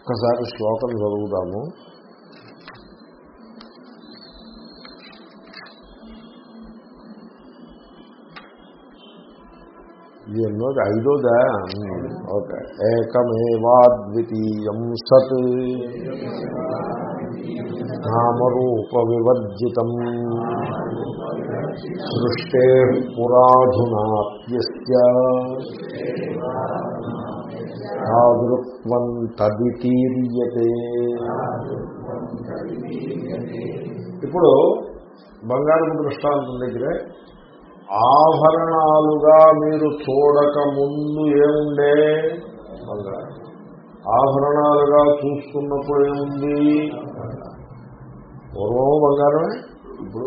ఒక్కసారి శ్లోకం చదువుదాము. ఇది ఎన్నోది ఐదోదా ఓకే. ఏకమేవాద్వితీయం సత్. నామరూప వివర్జితం సృష్టే పురాధునాప్యస్య తాదృక్వం తదితీర్యతే. ఇప్పుడు బంగారం దృష్టాంతం దగ్గరే. ఆభరణాలుగా మీరు చూడక ముందు ఏముండే? బంగారం. ఆభరణాలుగా చూసుకున్నప్పుడు ఏముంది? పూర్వం బంగారమే? ఇప్పుడు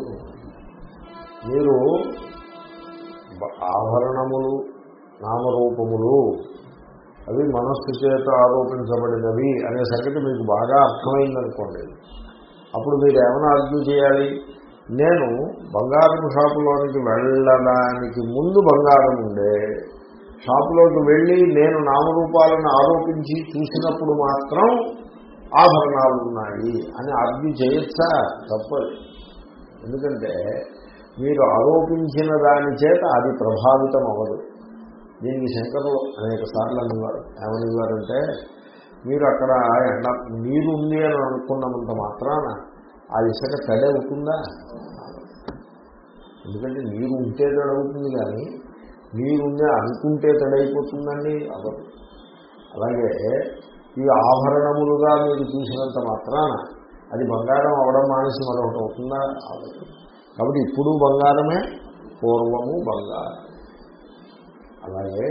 మీరు ఆభరణములు నామరూపములు అవి మనస్సు చేత ఆరోపించబడినవి అనే సంగతి మీకు బాగా అర్థమైందనుకోండి. అప్పుడు మీరు ఏమైనా అర్జు చేయాలి? నేను బంగారం షాపులోనికి వెళ్ళడానికి ముందు బంగారం ఉండే షాపులోకి వెళ్ళి నేను నామరూపాలను ఆరోపించి చూసినప్పుడు మాత్రం ఆభరణాలు ఉన్నాయి అని అర్జు చేయొచ్చా? తప్పదు. ఎందుకంటే మీరు ఆరోపించిన దాని చేత అది ప్రభావితం అవ్వదు దీనికి శంకరులు అనేక సార్లు అనేవారు ఏమనేవారంటే మీరు అక్కడ ఎండ నీరు ఉంది అని అనుకున్నంత మాత్రాన ఆ ఇసుక తడి అవుతుందా? ఎందుకంటే నీరు ఉంటే తడవుతుంది కానీ నీరుంది అనుకుంటే తడైపోతుందండి అవరు అలాగే ఈ ఆభరణములుగా మీరు చూసినంత మాత్రాన అది బంగారం అవడం మానేసి మరొకటి అవుతుందా? అవ్వదు. కాబట్టి ఇప్పుడు బంగారమే పూర్వము బంగారం. అలాగే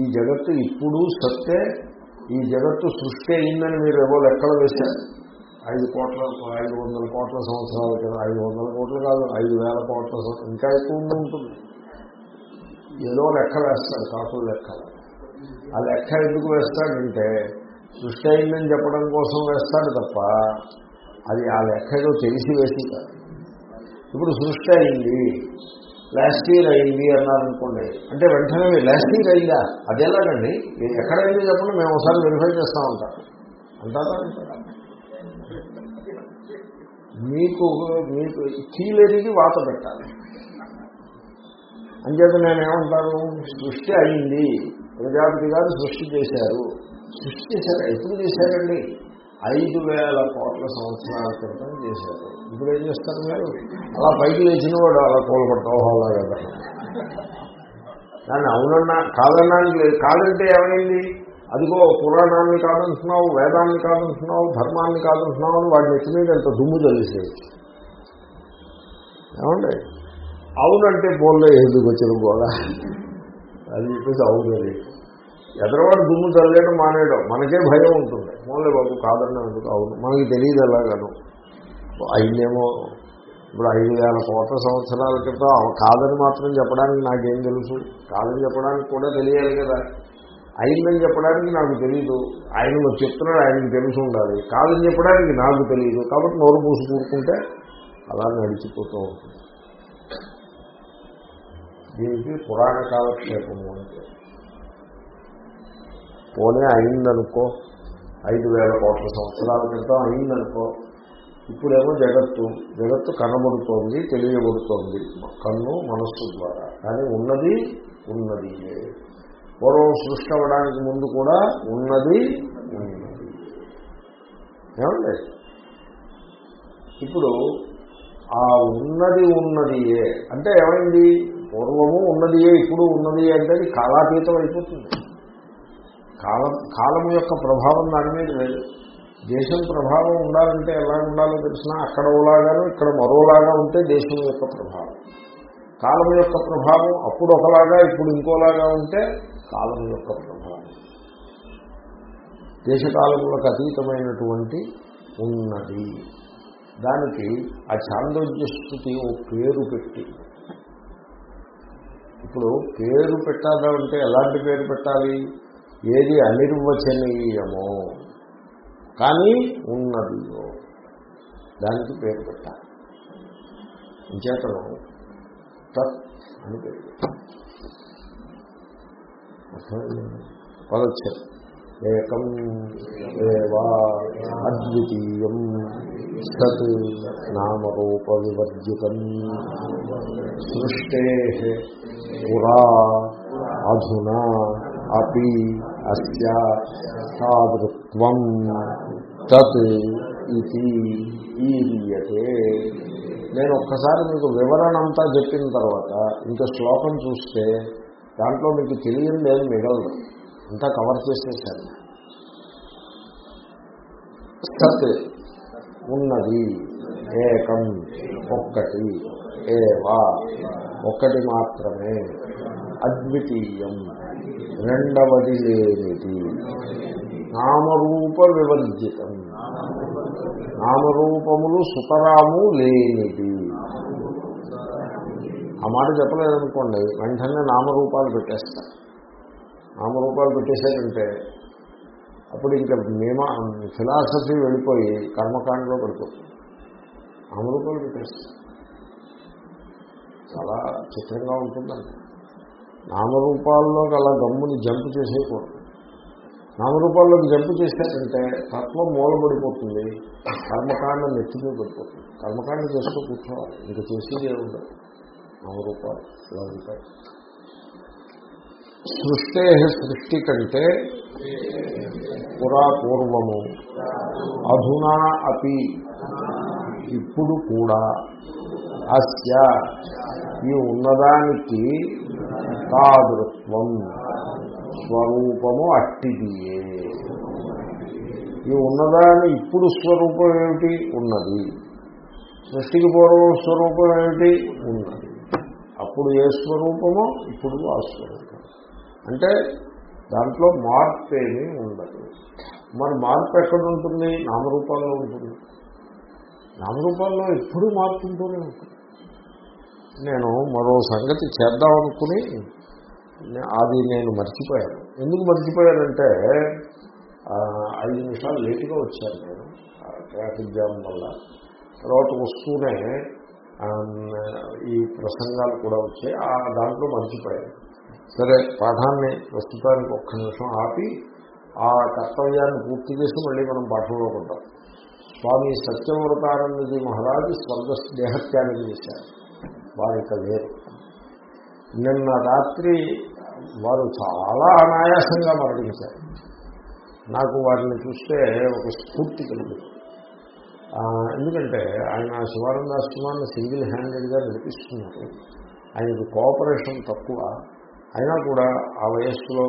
ఈ జగత్తు ఇప్పుడు సత్తే ఈ జగత్తు సృష్టి అయిందని మీరు ఏవో లెక్కలు వేశారు. ఐదు కోట్ల ఐదు వందల కోట్ల సంవత్సరాల కదా ఐదు వందల కోట్లు కాదు ఐదు వేల కోట్ల ఇంకా ఎక్కువ ఉంటుంది. ఏదో లెక్క వేస్తారు కాకులు లెక్కలు ఆ లెక్క ఎందుకు వేస్తాడంటే సృష్టి అయిందని చెప్పడం కోసం వేస్తాడు తప్ప అది ఆ లెక్క ఏదో తెలిసి వేసి కాదు. ఇప్పుడు సృష్టి అయింది లాస్ట్ ఇయర్ అయింది అన్నారనుకోండి. అంటే వెంటనే లాస్ట్ ఇయర్ అయిందా అది ఎలాగండి? ఇది ఎక్కడైంది చెప్పండి మేము ఒకసారి వెరిఫై చేస్తూ ఉంటాం అంటారా? మీకు మీకు కీలెరిగి వాత పెట్టాలి. అంచేత నేనేమంటాను? సృష్టి అయింది. ప్రజాపతి గారు సృష్టి చేశారు. సృష్టి చేశారు? ఎప్పుడు చేశారండి? ఐదు వేల కోట్ల సంవత్సరాల క్రితం చేశారు. ఇప్పుడు ఏం చేస్తారు మీరు? అలా పైకి లేచిన వాడు అలా కోలపడతావు అలా కదా. దాన్ని అవునన్నా కాదన్నానికి లేదు. కాదంటే ఏమైంది? అదిగో పురాణాన్ని కాదంటున్నావు వేదాన్ని కాదంటున్నావు ధర్మాన్ని కాదంటున్నావు అని వాడిని నెత్తి మీద ఎంత దుమ్ము తెలిసేది ఏమండి? అవునంటే బోల్లో ఎందుకు వచ్చిన గోళ అది చెప్పేసి అవును అది ఎదరవాడు దుమ్ము చల్లేయడం మానేయడం మనకే భయం ఉంటుంది. మోలే బాబు కాదని ఎందుకు? అవును. మనకి తెలియదు ఎలాగాను. అయిందేమో ఇప్పుడు ఐదు వేల కోట్ల సంవత్సరాల క్రితం కాదని మాత్రం చెప్పడానికి నాకేం తెలుసు. కాదని చెప్పడానికి కూడా తెలియాలి కదా. అయిందని చెప్పడానికి నాకు తెలియదు ఆయన చెప్తున్నాడు ఆయనకి తెలిసి ఉండాలి. కాదని చెప్పడానికి నాకు తెలియదు కాబట్టి నోరు మూసి కూడుకుంటే అలా నడిచిపోతూ ఉంటుంది. దీనికి పురాణ కాలక్షేపము అంటే. పోనీ అయిందనుకో. ఐదు వేల కోట్ల సంవత్సరాల క్రితం అయిందనుకో ఇప్పుడేమో జగత్తు జగత్తు కనబడుతోంది తెలియబడుతోంది కన్ను మనస్సు ద్వారా. కానీ ఉన్నది ఉన్నది. పూర్వం సృష్టి అవ్వడానికి ముందు కూడా ఉన్నది ఉన్నది. ఏమండి? ఇప్పుడు ఆ ఉన్నది ఉన్నదియే. అంటే ఏమైంది? పూర్వము ఉన్నదియే ఇప్పుడు ఉన్నది అంటే అది కాలాతీతం అయిపోతుంది. కాలం కాలము యొక్క ప్రభావం దాని మీద లేదు దేశం ప్రభావం ఉండాలంటే ఎలా ఉండాలో తెలిసినా అక్కడ ఓలాగాను ఇక్కడ మరోలాగా ఉంటే దేశం యొక్క ప్రభావం. కాలం యొక్క ప్రభావం అప్పుడు ఒకలాగా ఇప్పుడు ఇంకోలాగా ఉంటే కాలం యొక్క ప్రభావం. దేశకాలములకు అతీతమైనటువంటి ఉన్నది. దానికి ఆ చాందోగ్య ఓ పేరు పెట్టి. ఇప్పుడు పేరు పెట్టాలంటే ఎలాంటి పేరు పెట్టాలి? ఏది అనిర్వచనీయమో కానీ ఉన్నదియో దానికి పేరు పెట్టాలి. ఇంచేతను తత్ అని పేరు పెట్టాలి. ఏకం ఏవా అద్వితీయం తత్ నామరూప వివర్జితం సృష్టే పురా అధునా అపి అస్య తాదృత్వం తత్ ఇది ఈయతే నేను ఒక్కసారి మీకు వివరణ అంతా చెప్పిన తర్వాత ఇంకా శ్లోకం చూస్తే దాంట్లో మీకు తెలియదు ఏం మిగలదు. అంతా కవర్ చేసేసాను. సత్ ఉన్నది ఏకం ఒక్కటి ఏవా? ఒక్కటి మాత్రమే. అద్వితీయం. రెండవది లేనిది నామరూప వివర్జితం నామరూపములు సుతరాము లేనిది. ఆ మాట చెప్పలేదనుకోండి వెంటనే నామరూపాలు పెట్టేస్తారు నామరూపాలు పెట్టేశారంటే అప్పుడు ఇంకా మేమా ఫిలాసఫీ వెళ్ళిపోయి కర్మకాండలో పడిపోతుంది. నామరూపాలు పెట్టేస్తారు చాలా చిత్రంగా ఉంటుందండి. నామరూపాల్లోకి అలా గమ్ముని జంప్ చేసేయకూడదు. నామరూపాల్లోకి జంప్ చేశారంటే తత్వం మూలపడిపోతుంది కర్మకాండ నెత్తిమీ పడిపోతుంది. కర్మకాండ చేస్తూ కూర్చోవాలి. ఇంకా చేసేదే ఉండదు నామరూపాలు ఇలా ఉంటాయి. సృష్టే సృష్టి కంటే పురా పూర్వము అధునా అపి ఇప్పుడు కూడా అస్య ఈ ఉన్నదానికి తాదృత్వం స్వరూపము అట్టిదియే. ఈ ఉన్నదాన్ని ఇప్పుడు స్వరూపం ఏమిటి? ఉన్నది. సృష్టికి పూర్వం స్వరూపం ఏమిటి? ఉన్నది. అప్పుడు ఏ స్వరూపమో ఇప్పుడు ఆ స్వరూపం. అంటే దాంట్లో మార్పు ఏమీ ఉండదు. మరి మార్పు ఎక్కడ ఉంటుంది? నామరూపాల్లో ఉంటుంది. నామరూపాల్లో ఎప్పుడూ మార్పు ఉంటూనే ఉంటుంది. నేను మరో సంగతి చేద్దామనుకుని అది నేను మర్చిపోయాను. ఎందుకు మర్చిపోయానంటే ఐదు నిమిషాలు లేటుగా వచ్చాను నేను ట్రాఫిక్ జామ్ వల్ల. తర్వాత వస్తూనే ఈ ప్రసంగాలు కూడా వచ్చాయి. ఆ దాంట్లో మర్చిపోయాను. సరే పాఠాన్ని ప్రస్తుతానికి ఒక్క నిమిషం ఆపి ఆ కర్తవ్యాన్ని పూర్తి చేసి మళ్ళీ మనం పాఠంలో ఉంటాం. స్వామి సత్యవ్రతానందజీ మహారాజు స్వర్గ దేహత్యాన్ని చేశారు. వారిక లేరు నిన్న రాత్రి వారు చాలా అనాయాసంగా మరణించారు. నాకు వారిని చూస్తే ఒక స్ఫూర్తి కలిగింది. ఎందుకంటే ఆయన శివానందాశ్రమాన్ని సింగిల్ హ్యాండెడ్గా నడిపిస్తున్నారు. ఆయనకు కోఆపరేషన్ తక్కువ. అయినా కూడా ఆ వయస్సులో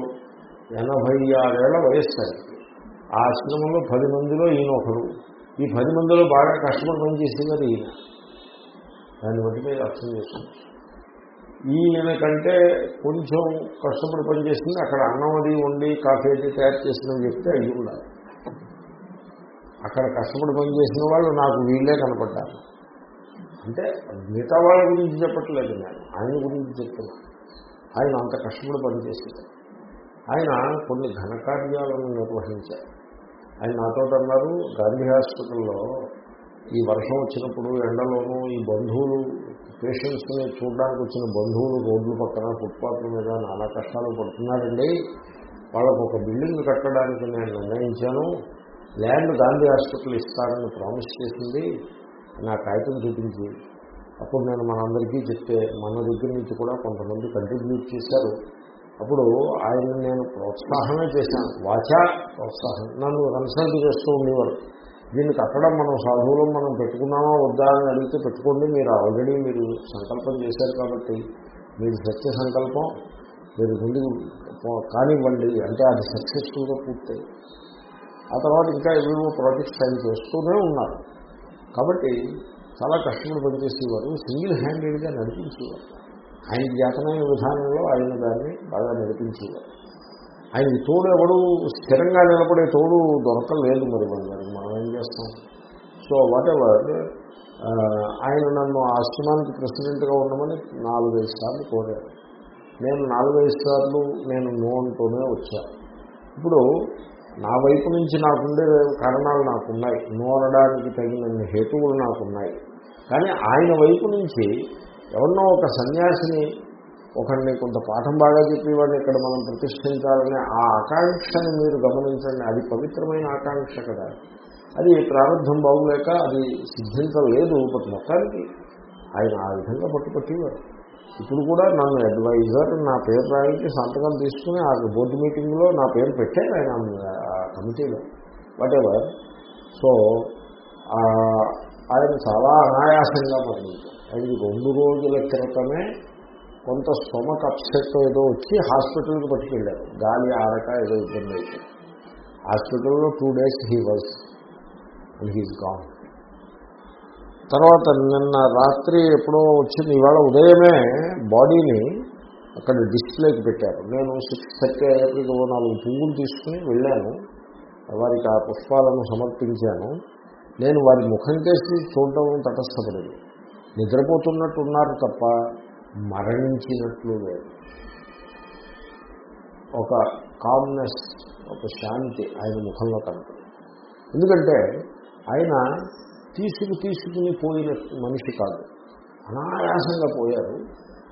ఎనభై ఆరేళ్ళ వయస్సు ఆ ఆశ్రమంలో పది మందిలో ఈయన ఒకరు ఈ పది మందిలో బాగా కష్టపడి పనిచేసేవారు ఈయన. దాన్ని బట్టి మీరు అర్థం చేసుకోవచ్చు. ఈయన కంటే కొంచెం కష్టపడి పనిచేసింది. అక్కడ అన్నం అది వండి కాఫీ అది తయారు చేసిన చెప్తే అయ్యి ఉండాలి అక్కడ కష్టపడి పనిచేసిన వాళ్ళు నాకు వీళ్ళే కనపడ్డారు. అంటే మిగతా వాళ్ళ గురించి చెప్పట్లేదు నేను. ఆయన గురించి చెప్తున్నాను ఆయన అంత కష్టపడి పనిచేసింది ఆయన కొన్ని ఘనకార్యాలను నిర్వహించారు ఆయన నాతో అన్నారు గాంధీ హాస్పిటల్లో ఈ వర్షం వచ్చినప్పుడు ఎండలోనూ ఈ బంధువులు పేషెంట్స్ని చూడడానికి వచ్చిన బంధువులు రోడ్ల పక్కన ఫుట్పాత్ల మీద నానా కష్టాలు పడుతున్నారండి. వాళ్ళకు ఒక బిల్డింగ్ కట్టడానికి నేను నిర్ణయించాను. ల్యాండ్ గాంధీ హాస్పిటల్ ఇస్తానని ప్రామిస్ చేసింది. నా కాగితం చూపించి అప్పుడు నేను మనందరికీ చెప్తే మన దగ్గర నుంచి కూడా కొంతమంది కంట్రిబ్యూట్ చేశారు. అప్పుడు ఆయన నేను ప్రోత్సాహమే చేశాను. వాచా ప్రోత్సాహం. నన్ను కన్సల్ట్ చేస్తూ ఉండేవారు. దీన్ని కట్టడం మనం సాధువులు మనం పెట్టుకున్నామా వద్దా అని అడిగితే పెట్టుకోండి మీరు ఆల్రెడీ మీరు సంకల్పం చేశారు కాబట్టి మీరు సత్య సంకల్పం మీరు ముందుకు కానివ్వండి అంటే అది సక్సెస్ఫుల్గా పూర్తయి. ఆ తర్వాత ఇంకా ఏవేవో ప్రాజెక్ట్స్ ఆయన చేస్తూనే ఉన్నారు. కాబట్టి చాలా కష్టపడి పనిచేసేవారు సింగిల్ హ్యాండెడ్గా నడిపించేవారు. ఆయన జాతనమైన విధానంలో ఆయన దాన్ని బాగా నడిపించేవారు. ఆయన తోడు ఎవడు స్థిరంగా నిలబడే తోడు దొరకలేదు మరి మరి చేస్తాం. సో వాట్ ఎవర్ ఆయన నన్ను ఆశ్రమానికి ప్రెసిడెంట్గా ఉండమని నాలుగైదు సార్లు కోరారు. నేను నాలుగైదు సార్లు నేను నో అంటూనే వచ్చాను ఇప్పుడు నా వైపు నుంచి నాకుండే కారణాలు నాకున్నాయి. నో అనడానికి తగిన హేతువులు నాకున్నాయి. కానీ ఆయన వైపు నుంచి ఎవరినో ఒక సన్యాసిని ఒకరిని కొంత పాఠం బాగా చెప్పేవాడిని ఇక్కడ మనం ప్రతిష్ఠించాలనే ఆ ఆకాంక్షని మీరు గమనించండి. అది పవిత్రమైన ఆకాంక్ష కదా. అది ప్రారంభం బాగులేక అది సిద్ధించలేదు ప్రతి మొత్తానికి ఆయన ఆ విధంగా పట్టుకొట్టేవారు ఇప్పుడు కూడా నన్ను అడ్వైజర్ నా పేరు రాయించి సంతకం తీసుకుని ఆ బోర్డు మీటింగ్లో నా పేరు పెట్టాను ఆయన ఆ కమిటీలో. వాటెవర్ ఎవర్ సో ఆయన చాలా అనాయాసంగా మరణించారు. ఆయనకి రెండు రోజుల క్రితమే కొంత స్టొమక్ అప్సెట్ ఏదో వచ్చి హాస్పిటల్కి పట్టుకెళ్ళారు. గాలి ఆడక ఏదో ఇబ్బంది అయితే హాస్పిటల్లో two days he was he's gone తర్వాత నిన్న రాత్రి ఎప్పుడో వచ్చింది ఇవాళ ఉదయమే బాడీని అక్కడ డిస్ప్లేకి పెట్టారు. నేను సిక్స్ థర్టీ అయ్యేప్పటికి నాలుగు పువ్వులు తీసుకుని వెళ్ళాను. వారికి ఆ పుష్పాలను సమర్పించాను. నేను వారి ముఖం చేసి చూడటం తటస్థపడదు. నిద్రపోతున్నట్టు ఉన్నారు తప్ప మరణించినట్లు లేదు. ఒక కామ్నెస్ ఒక శాంతి ఆయన ముఖంలో కనపడింది. ఎందుకంటే ఆయన తీసుకు తీసుకుని పోయిన మనిషి కాదు. అనాయాసంగా పోయారు.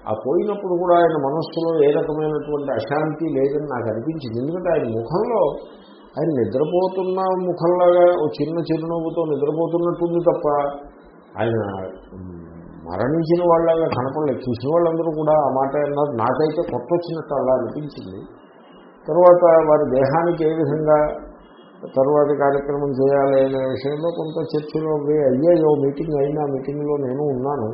ఆ పోయినప్పుడు కూడా ఆయన మనస్సులో ఏ రకమైనటువంటి అశాంతి లేదని నాకు అనిపించింది. ఎందుకంటే ఆయన ముఖంలో ఆయన నిద్రపోతున్న ముఖంలాగా ఓ చిన్న చిరునవ్వుతో నిద్రపోతున్నట్టుంది తప్ప ఆయన మరణించిన వాళ్ళగా కనపడలేదు. చూసిన వాళ్ళందరూ కూడా ఆ మాట అన్నారు నాకైతే కొత్త వచ్చినట్టు అలా అనిపించింది. తర్వాత వారి దేహానికి ఏ విధంగా తర్వాత కార్యక్రమం చేయాలి అనే విషయంలో కొంత చర్చలో అయ్యాయో మీటింగ్ అయినా మీటింగ్లో నేను ఉన్నాను.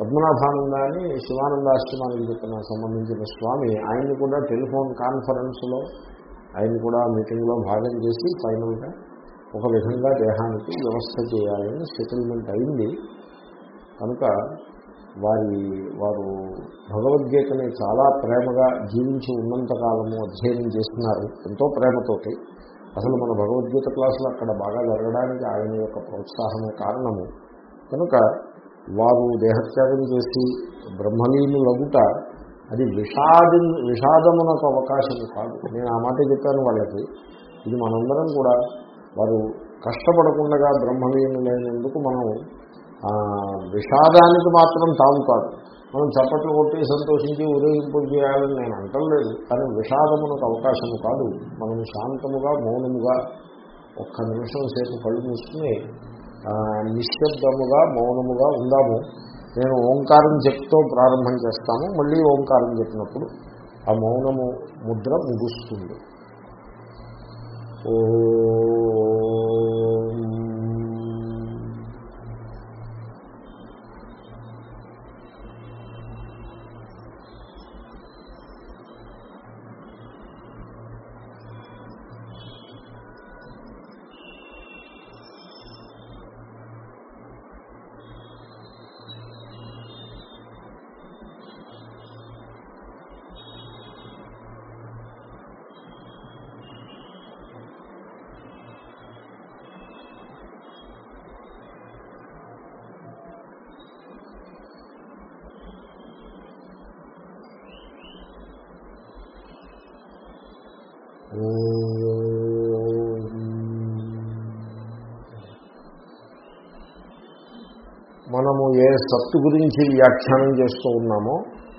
పద్మనాభానంద అని శివానందాశ్రమానికి చెప్పిన సంబంధించిన స్వామి ఆయన్ని కూడా టెలిఫోన్ కాన్ఫరెన్స్లో ఆయన కూడా మీటింగ్లో భాగం చేసి ఫైనల్గా ఒక విధంగా దేహానికి వ్యవస్థ చేయాలని సెటిల్మెంట్ అయింది. కనుక వారి వారు భగవద్గీతని చాలా ప్రేమగా జీవించి ఉన్నంతకాలము అధ్యయనం చేస్తున్నారు. ఎంతో ప్రేమతోటి. అసలు మన భగవద్గీత క్లాసులు అక్కడ బాగా జరగడానికి ఆయన యొక్క ప్రోత్సాహమే కారణము. కనుక వారు దేహత్యాగం చేసి బ్రహ్మలీను లగుట అది విషాది విషాదమునకు అవకాశం కాదు. నేను ఆ మాట చెప్పాను వాళ్ళకి. ఇది మనందరం కూడా వారు కష్టపడకుండా బ్రహ్మలీనులైనందుకు మనం విషాదానికి మాత్రం తాము కాదు. మనం చప్పట్లు కొట్టి సంతోషించి ఊరేగింపు చేయాలని నేను అంటలేదు కానీ విషాదమునకు అవకాశము కాదు. మనం శాంతముగా మౌనముగా ఒక్క నిమిషం సేపు కళ్ళు మూసుకుని నిశ్శబ్దముగా మౌనముగా ఉందాము. నేను ఓంకారం చెప్తూ ప్రారంభం చేస్తాము మళ్ళీ ఓంకారం చెప్పినప్పుడు ఆ మౌనము ముద్ర ముగుస్తుంది. ఓ మనము ఏ సత్తు గురించి వ్యాఖ్యానం చేస్తూ ఉన్నామో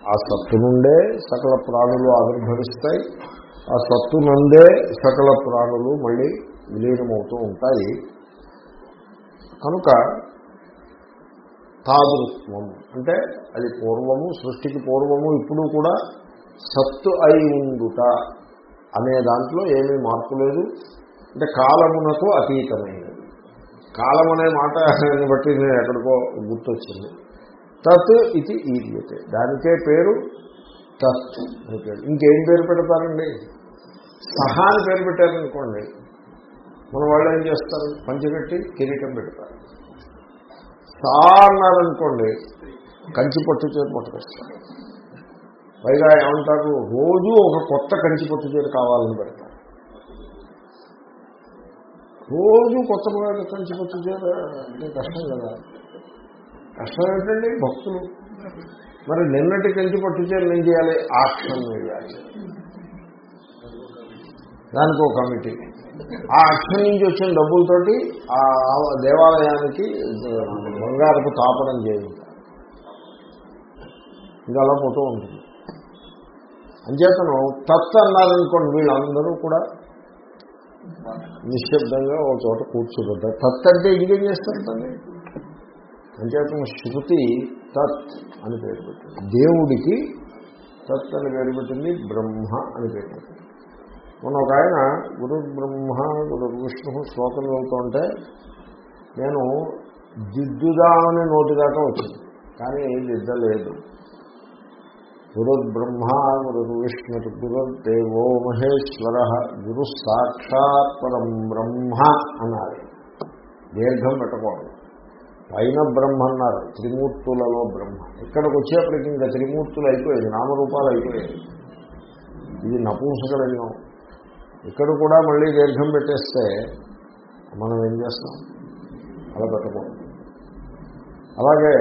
ఆ సత్తు నుండే సకల ప్రాణులు ఆవిర్భవిస్తాయి. ఆ సత్తు నుండే సకల ప్రాణులు మళ్ళీ విలీనమవుతూ ఉంటాయి. కనుక తాదృత్వం అంటే అది పూర్వము సృష్టికి పూర్వము ఇప్పుడు కూడా సత్తు అయి ఉండుట అనే దాంట్లో ఏమీ మార్పు లేదు. అంటే కాలమునకు అతీతమైనది. కాలం అనే మాట బట్టి నేను ఎక్కడికో గుర్తొచ్చింది. తత్ ఇది ఈరియతే దానికే పేరు తత్ అని పేరు. ఇంకేం పేరు పెడతారండి? సహా అని పేరు పెట్టారనుకోండి మన వాళ్ళు ఏం చేస్తారు? పంచిపెట్టి కిరీటం పెడతారు. సా అన్నారనుకోండి కంచి పట్టు చేరు పట్టుకొస్తారు. పైగా ఏమంటారు? రోజు ఒక కొత్త కంచి పట్టు చేరు కావాలని పెడతారు. రోజు కొత్త కంచి పట్టు చీర అంటే కష్టం కదా. కష్టం ఏంటండి? భక్తులు. మరి నిన్నటి కంచి పట్టు చీర ఏం చేయాలి? ఆక్షన్ వేయాలి. దానికి ఒక కమిటీ. ఆ అక్షం నుంచి వచ్చిన డబ్బులతోటి ఆ దేవాలయానికి బంగారపు తాపనం చేయించాలి ఇది అలా పోతూ ఉంటుంది. అంచేతను తత్ అన్నారనుకోండి వీళ్ళందరూ కూడా నిశ్శబ్దంగా ఒక చోట కూర్చోబడ్డారు తత్ అంటే ఇంకేం చేస్తారంటే అంచేతను శృతి తత్ అని పేరు పెట్టింది. దేవుడికి తత్ అని పేరు పెట్టింది బ్రహ్మ అని పేరు పెట్టింది. మొన్న ఒక ఆయన గురు బ్రహ్మ గురు విష్ణు శ్లోకం చదువుతుంటే నేను దిద్దుదామని నోటి దాకా వచ్చింది. కానీ దిద్దలేదు గురు గురుర్విష్ణు గురుర్దేవో మహేశ్వర గురు సాక్షాత్ పరం బ్రహ్మ అన్నారు. దీర్ఘం పెట్టకూడదు. పైన బ్రహ్మ అన్నారు త్రిమూర్తులలో బ్రహ్మ. ఇక్కడికి వచ్చేప్పటికి ఇంకా త్రిమూర్తులు అయిపోయాయి నామరూపాలు అయిపోయాయి. ఇది నపూంసకలింగం. ఇక్కడ కూడా మళ్ళీ దీర్ఘం పెట్టేస్తే మనం ఏం చేస్తాం? అలా పెట్టకూడదు. అలాగే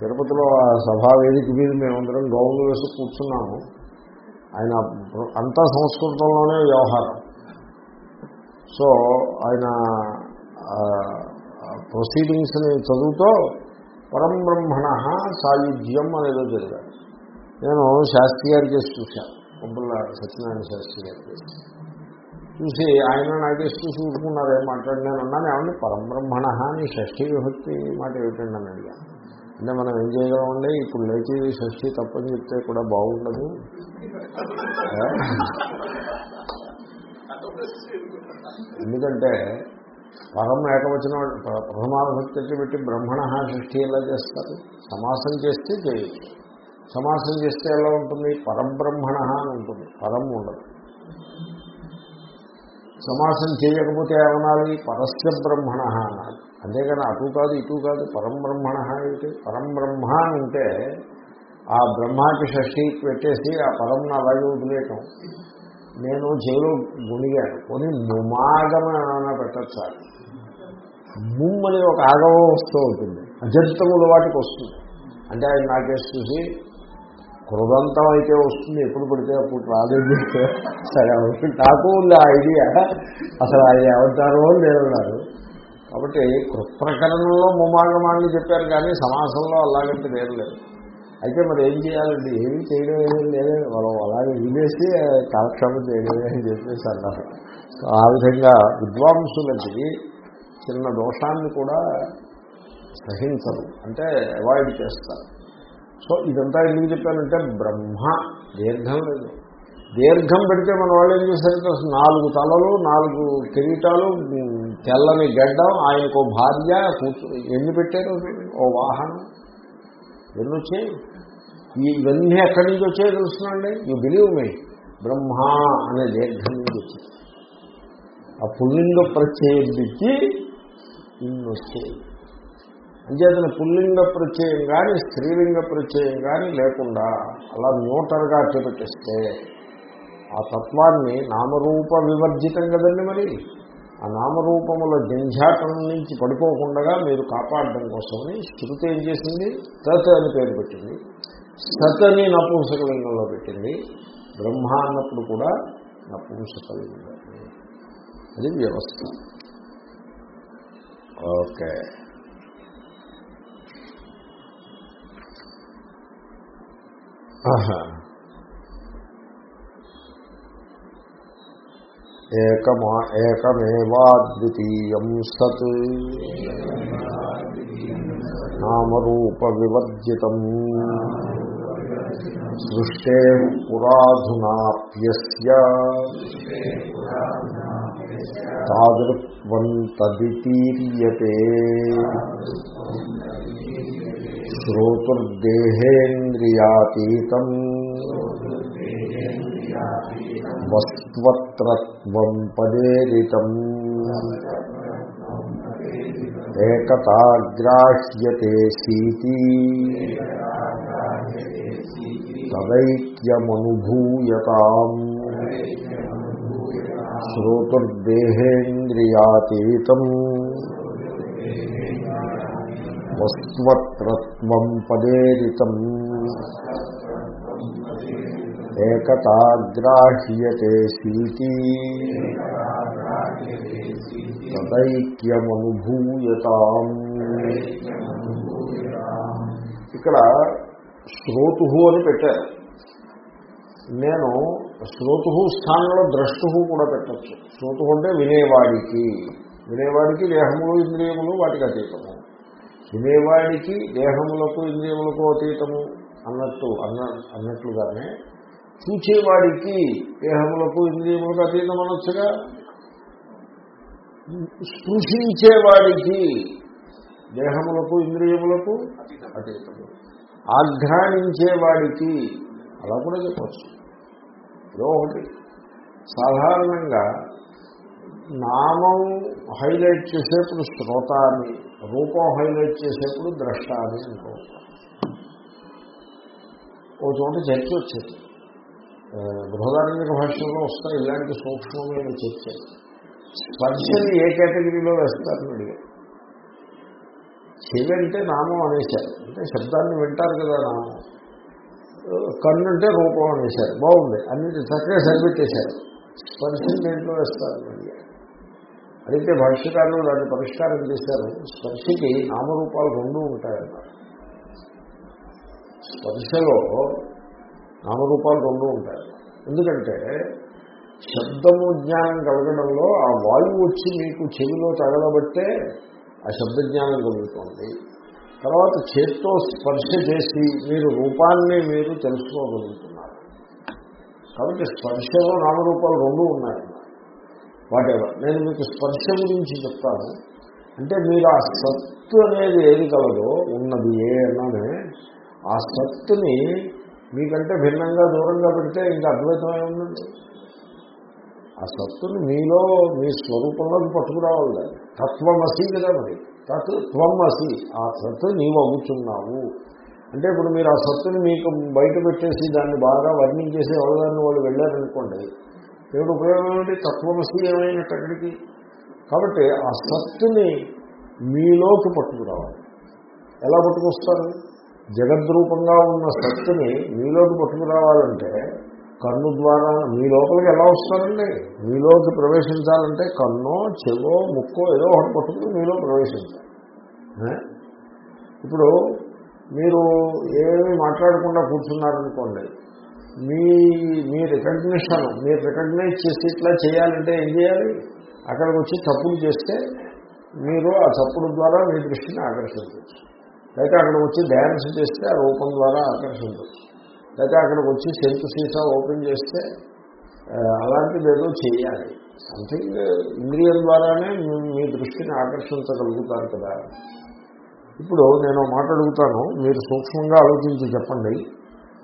తిరుపతిలో ఆ సభా వేదిక మీద మేమందరం గౌన్లు వేసి కూర్చున్నాము. ఆయన అంతా సంస్కృతంలోనే వ్యవహారం. సో ఆయన ప్రొసీడింగ్స్ని చదువుతో పరంబ్రహ్మణ సాయుధ్యం అనేదో జరిగారు. నేను శాస్త్రి గారి చేసి చూశాను కొబ్బుల సత్యనారాయణ శాస్త్రి గారి చేసి చూసి ఆయన నాకేసి చూసి ఊరుకున్నారు ఏం మాట్లాడినాను అన్నాను. ఏమండి పరంబ్రహ్మణ అని షష్ఠీ విభక్తి మాట ఏమిటండి అని అడిగాను. అంటే మనం ఏం చేయగలమండి? ఇప్పుడు లేచి షష్ఠి తప్పని చెప్తే కూడా బాగుండదు. ఎందుకంటే పరం ఏకవచన ప్రథమాభక్తి పెట్టి బ్రహ్మణ సృష్టి ఎలా చేస్తారు? సమాసం చేస్తే చేయొచ్చు. సమాసం చేస్తే ఎలా ఉంటుంది? పరబ్రహ్మణ అని ఉంటుంది. పరం ఉండదు. సమాసం చేయకపోతే ఏమనాలి? పరస్య బ్రహ్మణ అనాలి అంతేగాని అటు కాదు ఇటు కాదు పరంబ్రహ్మణ ఏంటి పరం బ్రహ్మ ఆ బ్రహ్మాకి షష్ఠి పెట్టేసి ఆ పరంను అలాగే వదిలేయటం. నేను చెవిలో గుణిగాను. కొని ముమాగమైనా పెట్టచ్చా? ముమ్ అని ఒక ఆగమం వస్తూ ఉంటుంది. అజంతముల వాటికి వస్తుంది. అంటే ఆయన నాకేసి చూసి కృదంతం అయితే వస్తుంది ఎప్పుడు పడితే అప్పుడు రాలేదు సరే నాకు ఉంది ఆ ఐడియా. అసలు ఆయన ఏమంటారో లేదన్నారు కాబట్టి కృప్రకరణంలో ముమాగమాన్ని చెప్పారు కానీ సమాసంలో అలాగంటే లేదు లేదు. అయితే మరి ఏం చేయాలండి? ఏమీ చేయడం ఏమీ లేదు. మనం అలాగే వినేసి కాలక్షేమం చేయడమే అని చెప్పేసి అన్నారు ఆ విధంగా విద్వాంసులకి చిన్న దోషాన్ని కూడా సహించరు. అంటే అవాయిడ్ చేస్తారు. సో ఇదంతా ఎందుకు చెప్పానంటే బ్రహ్మ దీర్ఘం లేదు. దీర్ఘం పెడితే మన వాళ్ళు ఏం చేశారంటే నాలుగు తలలు నాలుగు కిరీటాలు తెల్లని గడ్డం ఆయనకు భార్య ఎన్ని పెట్టారు? ఓ వాహనం. ఎన్ని వచ్చాయి? ఇవన్నీ ఎక్కడి నుంచి వచ్చాయో తెలుసునండి. యూ బిలీవ్ మీ బ్రహ్మ అనే దీర్ఘం నుంచి వచ్చింది ఆ పుల్లింగ ప్రత్యయం ఇన్ని వచ్చాయి. అంచేతన పుల్లింగ ప్రత్యయం కానీ స్త్రీలింగ ప్రత్యయం కానీ లేకుండా అలా న్యూటర్గా అట్టపెట్టేస్తే ఆ తత్వాన్ని నామరూప వివర్జితం కదండి మరి? ఆ నామరూపముల జంఝాటం నుంచి పడిపోకుండా మీరు కాపాడడం కోసమని శృతి ఏం చేసింది? తత్ అని పేరు పెట్టింది. సత్ అని నపుంసకలింగంలో పెట్టింది. బ్రహ్మ అన్నప్పుడు కూడా నపుంసకలింగం అది వ్యవస్థ. ఓకే. ఏకమా ఏకమేవాద్వితీయం సత్. నామరూప వివర్జితం సృష్టే పురాధునాప్యస్య. తాదృత్వం తదితీర్యతే శ్రోతుర్దేహేంద్రియాతీతం. వస్త్వత్రత్వం పదేరితం. ఏకతాగ్రాహ్యతే సీతి. తదైక్యమనుభూయతాం. శ్రోతుర్దేహేంద్రియాతీతం. వస్త్వత్రత్వం పదేరితం. ఏకతాగ్రాహ్యతే శీతి తదైక్యమనుభూయతాం. ఇక్కడ శ్రోతు అని పెట్టారు. నేను శ్రోతు స్థానంలో ద్రష్టు కూడా పెట్టచ్చు. శ్రోతు అంటే వినేవాడికి. వినేవాడికి దేహములు ఇంద్రియములు వాటికి అతీతము. వినేవాడికి దేహములకు ఇంద్రియములకు అతీతము అన్నట్టు అన్న అన్నట్లుగానే చూచేవాడికి దేహములకు ఇంద్రియములకు అతీతం అనొచ్చుగా స్పృశించేవాడికి దేహములకు ఇంద్రియములకు అతీతము ఆఘ్రానించేవాడికి అలా కూడా చెప్పచ్చు. ఏదో ఒకటి. సాధారణంగా నామం హైలైట్ చేసేప్పుడు శ్రోత అని రూపం హైలైట్ చేసేప్పుడు ద్రష్ట అని అనుకో ఓ చోట చర్చ వచ్చేది బృహదారంగిక భాషలో వస్తాయి ఇలాంటి సూక్ష్మమైన చర్చ స్పర్శని ఏ కేటగిరీలో వేస్తారని అడిగారు చెవి అంటే నామం అనేశారు. అంటే శబ్దాన్ని వింటారు కదా నామం. కన్ను అంటే రూపం అనేశారు. బాగుంది. అన్నిటి చక్కగా సరిపెట్టేశారు. స్పర్శని దేంట్లో వేస్తారని అడిగారు అడిగితే భాష్యకారులు దాన్ని పరిష్కారం చేశారు. స్పర్శకి నామరూపాలు రెండూ ఉంటాయన్నారు. స్పర్శలో నామరూపాలు రెండు ఉంటాయి. ఎందుకంటే శబ్దము జ్ఞానం కలగడంలో ఆ వాయువు వచ్చి మీకు చెవిలో తగలబట్టే ఆ శబ్ద జ్ఞానం కలుగుతుంది. తర్వాత చేత్తో స్పర్శ చేసి మీరు రూపాన్ని మీరు తెలుసుకోగలుగుతున్నారు. కాబట్టి స్పర్శలో నామరూపాలు రెండు ఉన్నాయి. వాటెవర్? నేను మీకు స్పర్శ గురించి చెప్తాను. అంటే మీరు ఆ సత్తు అనేది ఏది కలదో ఉన్నది ఏ అన్నానే ఆ సత్తుని మీకంటే భిన్నంగా దూరంగా పెడితే ఇంకా అద్వైతమై ఉందండి ఆ సత్తుని మీలో మీ స్వరూపంలోకి పట్టుకురావాలి దాన్ని. తత్వమసి కదా మరి. తత్ త్వమసి. ఆ సత్తు నీవు అమ్ముచున్నావు. అంటే ఇప్పుడు మీరు ఆ సత్తుని మీకు బయట పెట్టేసి దాన్ని బాగా వర్ణించేసి ఎవరిదాన్ని వాళ్ళు వెళ్ళారనుకోండి దేవుడు ఉపయోగం ఏమిటి? తత్వమసి ఏమైనట్టు అక్కడికి కాబట్టి ఆ సత్తుని మీలోకి పట్టుకురావాలి. ఎలా పట్టుకొస్తారు? జగద్రూపంగా ఉన్న శక్తిని మీలోకి పట్టుకురావాలంటే కన్ను ద్వారా మీ లోపలికి ఎలా వస్తారండి? మీలోకి ప్రవేశించాలంటే కన్నో చెవో ముక్కో ఏదో ఒకటి పట్టుకుని మీలో ప్రవేశించాలి. ఇప్పుడు మీరు ఏమీ మాట్లాడకుండా కూర్చున్నారనుకోండి మీ మీ రికగ్నిషన్ మీరు రికగ్నైజ్ చేసి ఇట్లా చేయాలంటే ఏం చేయాలి? అక్కడికి వచ్చి తప్పులు చేస్తే మీరు ఆ తప్పుడు ద్వారా మీ దృష్టిని ఆకర్షించవచ్చు. లేకపోతే అక్కడికి వచ్చి డ్యాన్స్ చేస్తే ఆ రూపం ద్వారా ఆకర్షించవచ్చు లేకపోతే అక్కడికి వచ్చి సెంటు సీసా ఓపెన్ చేస్తే అలాంటిది ఏదో చేయాలి. సంథింగ్ ఇంద్రియం ద్వారానే మీ దృష్టిని ఆకర్షించగలుగుతారు కదా. ఇప్పుడు నేను మాట్లాడుగుతాను మీరు సూక్ష్మంగా ఆలోచించి చెప్పండి.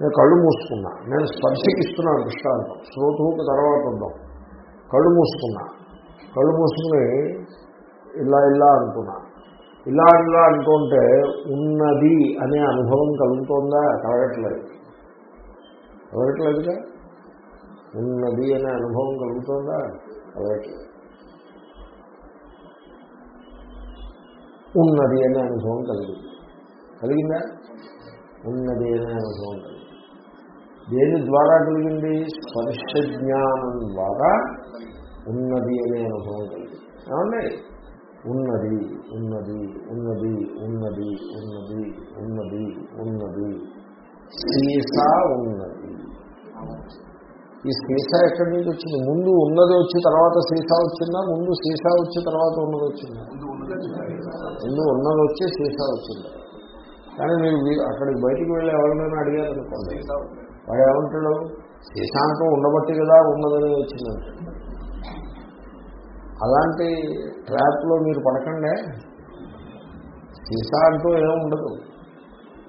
నేను కళ్ళు మూసుకున్నా. నేను స్పర్శకి ఇస్తున్నాను దృష్టాంతం. శ్రోతువుకు తర్వాత ఉందాం. కళ్ళు మూసుకున్నా. కళ్ళు మూసుకుని ఇలా ఇలా అనుకున్నా. ఇలా ఇలా అంటుంటే ఉన్నది అనే అనుభవం కలుగుతోందా? కలగట్లేదు. కలగట్లేదుగా? ఉన్నది అనే అనుభవం కలుగుతోందా? కలగట్లేదు. ఉన్నది అనే అనుభవం కలిగింది. కలిగిందా? ఉన్నది అనే అనుభవం కలిగింది. దేని ద్వారా కలిగింది? స్పర్శ జ్ఞానం ద్వారా ఉన్నది అనే అనుభవం కలిగింది. ఏమండి? ఉన్నది ఉన్నది ఉన్నది ఉన్నది ఉన్నది ఉన్నది ఉన్నది. సీసా ఉన్నది. ఈ సీసా ఎక్కడి నుంచి వచ్చింది? ముందు ఉన్నది వచ్చి తర్వాత సీసా వచ్చిందా? ముందు సీసా వచ్చి తర్వాత ఉన్నది వచ్చిందా? ముందు ఉన్నది వచ్చి సీసా వచ్చిందా? కానీ మీరు అక్కడికి బయటికి వెళ్ళి ఎవరినైనా అడిగారనుకోండి. వాడు ఏమంటాడు? సీసాంతం ఉండబట్టి కదా ఉన్నదని వచ్చిందంటే. అలాంటి ట్రాప్లో మీరు పడకండే. సీసా అంటూ ఏముండదు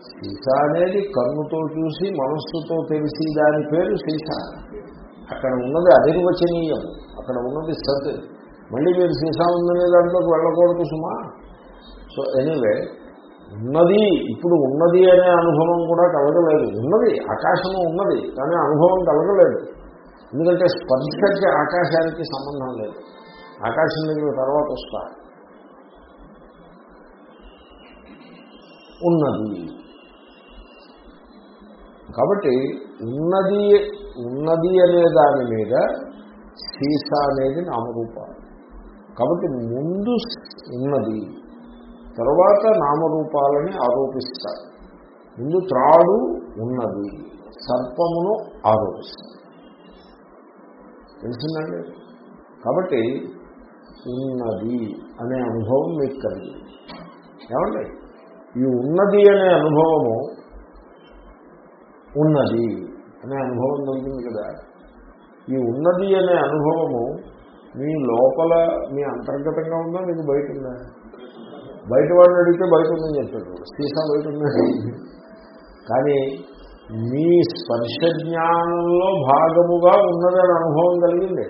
సీసా అనేది కన్నుతో చూసి మనస్సుతో తెలిసి దాని పేరు సీసా. అక్కడ ఉన్నది అధిర్వచనీయం అక్కడ ఉన్నది సత్. మళ్ళీ మీరు సీసా ఉందనే దాంట్లోకి వెళ్ళకూడదు సుమా. సో ఎనీవే ఉన్నది ఇప్పుడు ఉన్నది అనే అనుభవం కూడా కలగలేదు. ఉన్నది ఆకాశము ఉన్నది కానీ అనుభవం కలగలేదు. ఎందుకంటే స్పర్శకి ఆకాశానికి సంబంధం లేదు. ఆకాశం దగ్గర తర్వాత వస్తా. ఉన్నది. కాబట్టి ఉన్నది ఉన్నది అనే దాని మీద సీసా అనేది నామరూపాలు కాబట్టి ముందు ఉన్నది తర్వాత నామరూపాలని ఆరోపిస్తారు. ముందు త్రాడు ఉన్నది సర్పమును ఆరోపిస్తారు. తెలిసిందండి? కాబట్టి ఉన్నది అనే అనుభవం మీకు కలిగింది. ఏమండి? ఈ ఉన్నది అనే అనుభవము ఉన్నది అనే అనుభవం కలిగింది కదా. ఈ ఉన్నది అనే అనుభవము మీ లోపల మీ అంతర్గతంగా ఉందా మీకు బయట ఉందా? బయట వాడిని అడిగితే బయట ఉందని చెప్తాడు సీసా బయట ఉందని కానీ మీ స్పర్శ జ్ఞానంలో భాగముగా ఉన్నదని అనుభవం కలిగింది.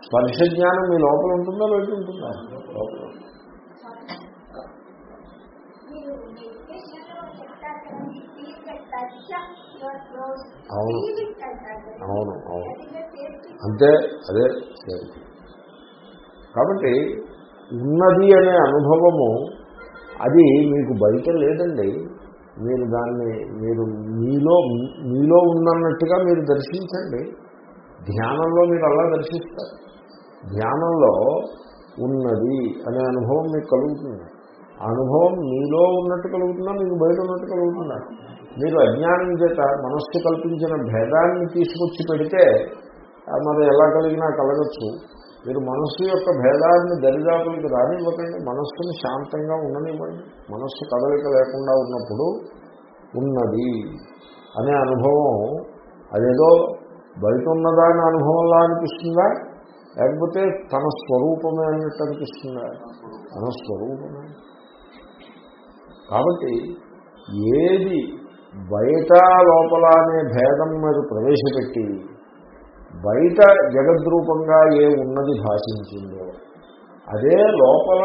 స్పర్శ జ్ఞానం మీ లోపల ఉంటుందా బయట ఉంటుందా లోపల. అవును. అవును అవును. అంతే అదే సేఫ్టీ కాబట్టి ఉన్నది అనే అనుభవము అది మీకు బయట లేదండి మీరు దాన్ని మీరు మీలో మీలో ఉన్నట్టుగా మీరు దర్శించండి ధ్యానంలో మీరు అలా దర్శిస్తారు. ధ్యానంలో ఉన్నది అనే అనుభవం మీకు కలుగుతుంది. ఆ అనుభవం మీలో ఉన్నట్టు కలుగుతుందా? మీకు బయట ఉన్నట్టు కలుగుతుందా? మీరు అజ్ఞానం చేత మనస్సు కల్పించిన భేదాన్ని తీసుకొచ్చి పెడితే మరి ఎలా కలిగినా కలగచ్చు. మీరు మనస్సు యొక్క భేదాన్ని దరిదాపులకు రానివ్వకండి. మనస్సును శాంతంగా ఉండనివ్వండి. మనస్సు కదలిక లేకుండా ఉన్నప్పుడు ఉన్నది అనే అనుభవం అదేదో బయట ఉన్నదాని అనుభవంలా అనిపిస్తుందా? లేకపోతే తన స్వరూపమే అన్నట్టు అనిపిస్తుందా? తన స్వరూపమే. కాబట్టి ఏది బయట లోపల అనే భేదం మీద ప్రవేశపెట్టి బయట జగద్రూపంగా ఏ ఉన్నది భాషించిందో అదే లోపల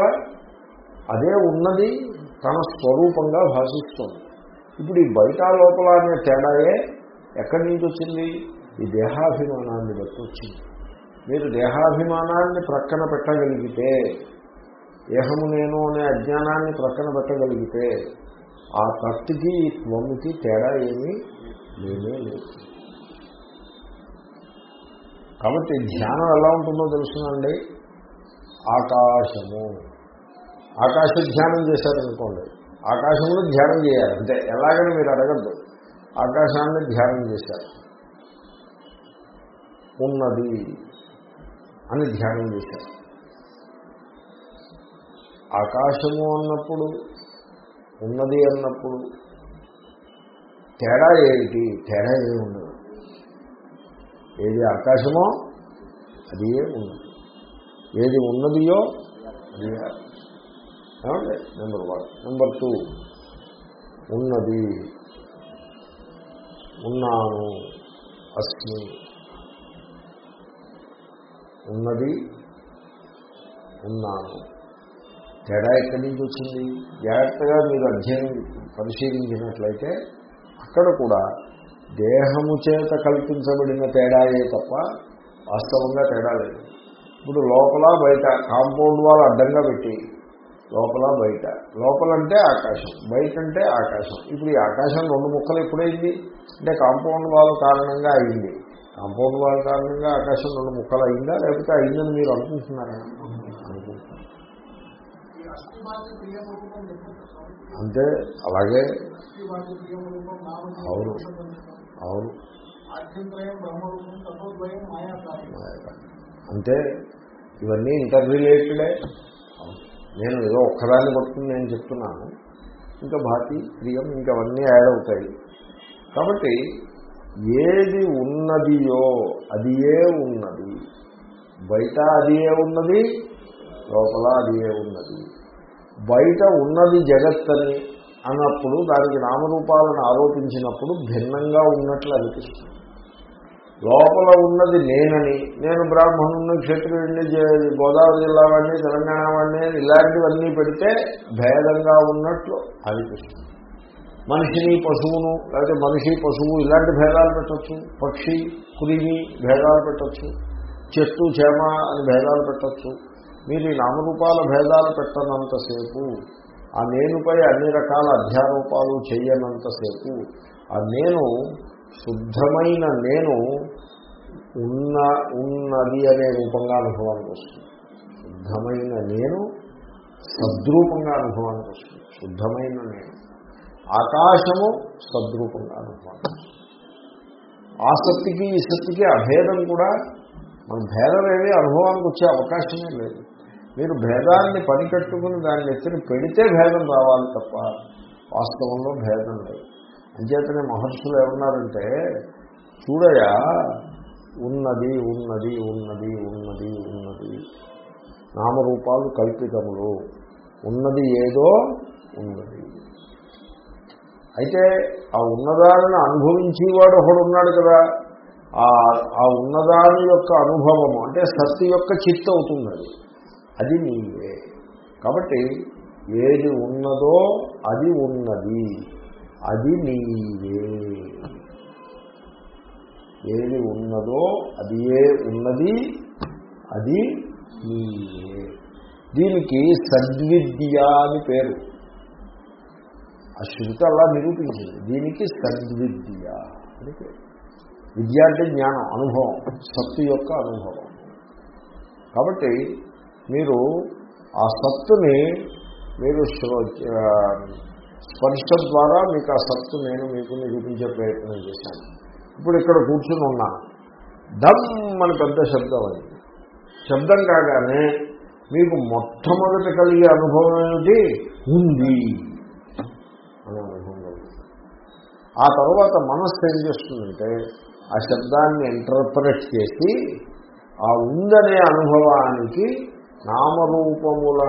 అదే ఉన్నది తన స్వరూపంగా భాషిస్తుంది. ఇప్పుడు ఈ బయట లోపల అనే తేడాయే ఎక్కడి నుంచి వచ్చింది? ఈ దేహాభిమానాన్ని బట్టి వచ్చింది మీరు దేహాభిమానాన్ని ప్రక్కన పెట్టగలిగితే దేహము నేను అనే అజ్ఞానాన్ని ప్రక్కన పెట్టగలిగితే ఆ కత్తికి ఈ త్వముకి తేడా ఏమీ లేనే లేదు. కాబట్టి ధ్యానం ఎలా ఉంటుందో తెలుసునండి. ఆకాశము. ఆకాశ ధ్యానం చేశారనుకోండి. ఆకాశంలో ధ్యానం చేయాలి. అంటే ఎలాగని మీరు అడగద్దు. ఆకాశాన్ని ధ్యానం చేశారు. ఉన్నది అని ధ్యానం చేశారు. ఆకాశము అన్నప్పుడు ఉన్నది అన్నప్పుడు తేడా ఏమిటి? తేడా ఏమి ఉండదు ఏది ఆకాశమో అది ఉన్నది. ఏది ఉన్నదియో అది ఏమండి? నెంబర్ వన్ నెంబర్ టూ ఉన్నది. ఉన్నాను. అస్మి. ఉన్నది ఉన్నాను. తేడా ఎక్కడి నుంచి వచ్చింది? జాగ్రత్తగా మీరు అధ్యయనం పరిశీలించినట్లయితే అక్కడ కూడా దేహము చేత కల్పించబడిన తేడాయే తప్ప వాస్తవంగా తేడా లేదు. ఇప్పుడు లోపల బయట కాంపౌండ్ వాళ్ళు అడ్డంగా పెట్టి లోపల బయట. లోపలంటే ఆకాశం బయట అంటే ఆకాశం. ఇప్పుడు ఈ ఆకాశం రెండు ముక్కలు ఎప్పుడైంది? అంటే కాంపౌండ్ వాళ్ళ కారణంగా అయింది. కాంపౌండ్ వాళ్ళ కారణంగా ఆకాశం రెండు ముక్కలు అయిందా? లేకపోతే అయిందని మీరు అనుకుంటున్నారా? అనుకుంటున్నారు అంటే అలాగే. అవును. అవును. అంటే ఇవన్నీ ఇంటర్ రిలేటెడే నేను ఏదో ఒక్కదాన్ని పట్టుకుని నేను చెప్తున్నాను. ఇంకా భాతి ప్రియం ఇంకా అవన్నీ యాడ్ అవుతాయి. కాబట్టి ఏది ఉన్నదియో అది ఏ ఉన్నది? బయట అది ఏ ఉన్నది? లోపల అది ఏ ఉన్నది? బయట ఉన్నది జగత్తని అన్నప్పుడు దానికి నామరూపాలను ఆరోపించినప్పుడు భిన్నంగా ఉన్నట్లు అనిపిస్తుంది. లోపల ఉన్నది నేనని నేను బ్రాహ్మణుని క్షత్రియుడిని గోదావరి జిల్లా వాడిని తెలంగాణ వాడిని ఇలాంటివన్నీ పెడితే భేదంగా ఉన్నట్లు అనిపిస్తుంది. మనిషిని పశువును లేకపోతే మనిషి పశువు ఇలాంటి భేదాలు పెట్టచ్చు. పక్షి కురిమి భేదాలు పెట్టచ్చు. చెట్టు చేమ అని భేదాలు పెట్టచ్చు. మీరు ఈ నామరూపాల భేదాలు పెట్టనంతసేపు ఆ నేనుపై అన్ని రకాల అధ్యారూపాలు చేయనంతసేపు ఆ నేను శుద్ధమైన నేను ఉన్న ఉన్నది అనే రూపంగా అనుభవానికి వస్తుంది. శుద్ధమైన నేను సద్రూపంగా అనుభవానికి వస్తుంది. శుద్ధమైన నేను. ఆకాశము సద్రూపంగా అనమాట వస్తుంది ఆ ఈ అభేదం కూడా మన భేదం ఏమీ అనుభవానికి వచ్చే అవకాశమే లేదు. మీరు భేదాన్ని పనికట్టుకుని దాన్ని ఎత్తిని పెడితే భేదం రావాలి తప్ప వాస్తవంలో భేదం లేదు. అంచేతనే మహర్షులు ఏమన్నారంటే చూడయా ఉన్నది ఉన్నది ఉన్నది ఉన్నది ఉన్నది. నామరూపాలు కల్పితములు. ఉన్నది ఏదో ఉన్నది. అయితే ఆ ఉన్నదానిని అనుభవించేవాడు ఒకడు ఉన్నాడు కదా. ఆ ఆ ఉన్నదాని యొక్క అనుభవము అంటే సత్తు యొక్క చిత్త అవుతుంది అది అది నీవే. కాబట్టి ఏది ఉన్నదో అది ఉన్నది. అది నీవే. ఏది ఉన్నదో అది ఏ ఉన్నది? అది నీవే. దీనికి సద్విద్య అని పేరు. ఆ శృతి అలా నిరూపించింది. దీనికి సద్విద్య. అని విద్య అంటే జ్ఞానం అనుభవం సత్తు యొక్క అనుభవం. కాబట్టి మీరు ఆ సత్తుని మీరు స్పర్శ ద్వారా మీకు ఆ సత్తు నేను మీకు నిరూపించే ప్రయత్నం చేశాను. ఇప్పుడు ఇక్కడ కూర్చుని ఉన్నాను దమ్ అని పెద్ద శబ్దం అది. శబ్దం కాగానే మీకు మొట్టమొదటి కలిగే అనుభవం ఏమిటి? ఉంది అనే అనుభవం కలుగుతుంది ఆ తర్వాత మనస్సు ఏం చేస్తుందంటే ఆ శబ్దాన్ని ఇంటర్ప్రెట్ చేసి ఆ ఉందనే అనుభవానికి నామరూపముల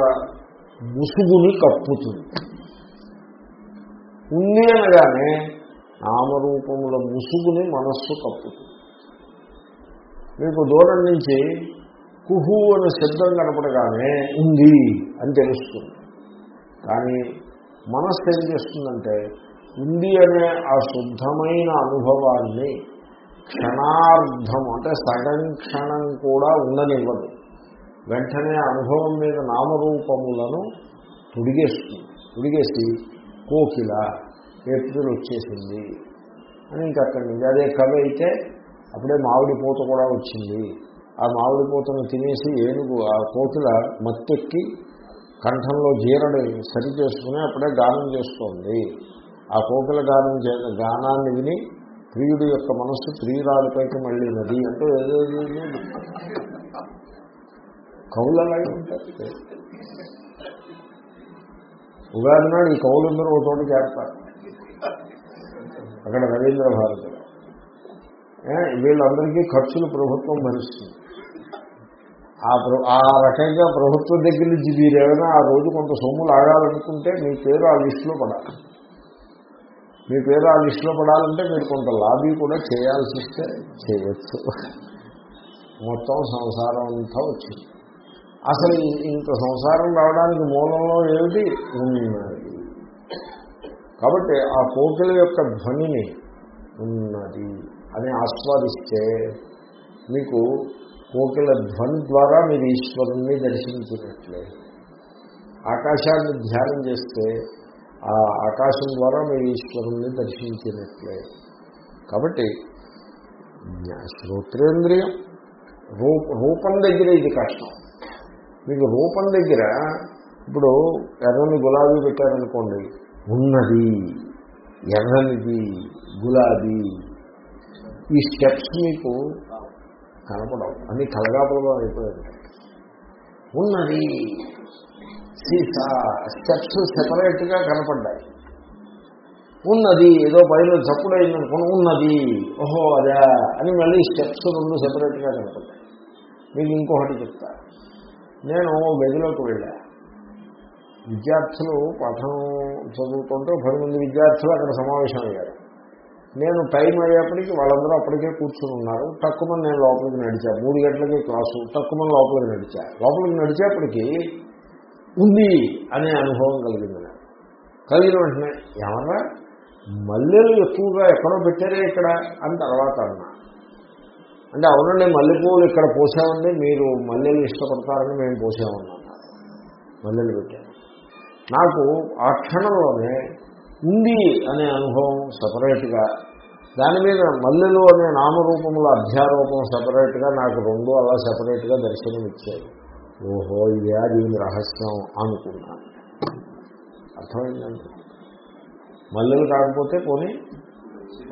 ముసుగుని కప్పుతుంది. ఉంది అనగానే నామరూపముల ముసుగుని మనస్సు కప్పుతుంది. మీకు దూరం నుంచి కుహు అనే శబ్దం కనపడగానే ఉంది అని తెలుస్తుంది. కానీ మనస్సు ఏం చేస్తుందంటే ఉంది అనే ఆ శుద్ధమైన అనుభవాన్ని క్షణార్థం అంటే సగం క్షణం కూడా ఉండనివ్వదు. వెంటనే అనుభవం మీద నామరూపములను తుడిగేస్తుంది తుడిగేసి కోకిల ఏప్రిల్ వచ్చేసింది అని ఇంకా అక్కడి నుంచి అదే కవి అయితే అప్పుడే మామిడి పూత కూడా వచ్చింది. ఆ మామిడి పూతను తినేసి ఏనుగు ఆ కోకిల మత్తెక్కి కంఠంలో జీరని సరి చేసుకుని అప్పుడే గానం చేస్తోంది. ఆ కోకిల గానం చే గానాన్ని విని ప్రియుడి యొక్క మనస్సు ప్రియురాలిపైకి మళ్ళీ అంటే ఏదో కవులు అలాగే ఉంటారు. ఉగాది నాడు ఈ కవులందరూ ఒక చోట చేస్తారు అక్కడ రవీంద్ర భారతి. వీళ్ళందరికీ ఖర్చులు ప్రభుత్వం భరిస్తుంది. ఆ ఆ రకంగా ప్రభుత్వం దగ్గర నుంచి మీరు ఆ రోజు కొంత సొమ్ములు ఆగాలనుకుంటే మీ పేరు ఆ లిస్టులో పడాలి. మీ పేరు ఆ లిస్టులో పడాలంటే మీరు కొంత లాబీ కూడా చేయాల్సి వస్తే చేయొచ్చు. మొత్తం సంసారం అంతా వచ్చింది. అసలు ఇంత సంసారం రావడానికి మూలంలో ఏమిటి? ఉన్నది. కాబట్టి ఆ కోకిల యొక్క ధ్వనిని ఉన్నది అని ఆస్వాదిస్తే మీకు కోకిల ధ్వని ద్వారా మీరు ఈశ్వరుణ్ణి దర్శించినట్లే. ఆకాశాన్ని ధ్యానం చేస్తే ఆ ఆకాశం ద్వారా మీరు ఈశ్వరుణ్ణి దర్శించినట్లే. కాబట్టి శ్రోత్రేంద్రియం. రూప రూపం దగ్గర ఇది కష్టం. మీకు రూపం దగ్గర ఇప్పుడు ఎర్రని గులాబీ పెట్టారనుకోండి ఉన్నది ఎర్రనిది గులాబీ ఈ స్టెప్స్ మీకు కనపడవు. అన్ని కలగాపలగా అయిపోయాయి ఉన్నది సీసా స్టెప్స్ సెపరేట్గా కనపడ్డాయి. ఉన్నది ఏదో పైన చప్పుడు అయిందనుకుని ఉన్నది. ఓహో అదే అని మళ్ళీ స్టెప్స్ రెండు సెపరేట్గా కనపడ్డాయి. మీకు ఇంకొకటి చెప్తా. నేను గదిలోకి వెళ్ళా. విద్యార్థులు పాఠం చదువుతుంటే పది మంది విద్యార్థులు అక్కడ సమావేశం అయ్యారు. నేను టైం అయ్యేప్పటికీ వాళ్ళందరూ అప్పటికే కూర్చుని ఉన్నారు. తక్కువ నేను లోపలికి నడిచా. మూడు గంటలకి క్లాసు తక్కువ లోపలికి నడిచా. లోపలికి నడిచేప్పటికీ ఉంది అనే అనుభవం కలిగింది నాకు. కలిగిన వెంటనే ఏమన్నా? మల్లెలు ఎక్కువగా ఎక్కడో పెట్టారే ఇక్కడ? అని తర్వాత అన్నా. అంటే అవునండి మల్లెపూలు ఇక్కడ పోసామండి మీరు మల్లెలు ఇష్టపడతారని మేము పోసామన్నాను. మల్లెలు పెట్టాను నాకు ఆ క్షణంలోనే ఉంది అనే అనుభవం సపరేట్గా దాని మీద మల్లెలు అనే నామరూపముల అధ్యారూపం సపరేట్గా నాకు రెండు అలా సపరేట్గా దర్శనం ఇచ్చాయి ఓహో ఇదే దీని రహస్యం అనుకున్నాను అర్థమైందండి? మల్లెలు కాకపోతే పోనీ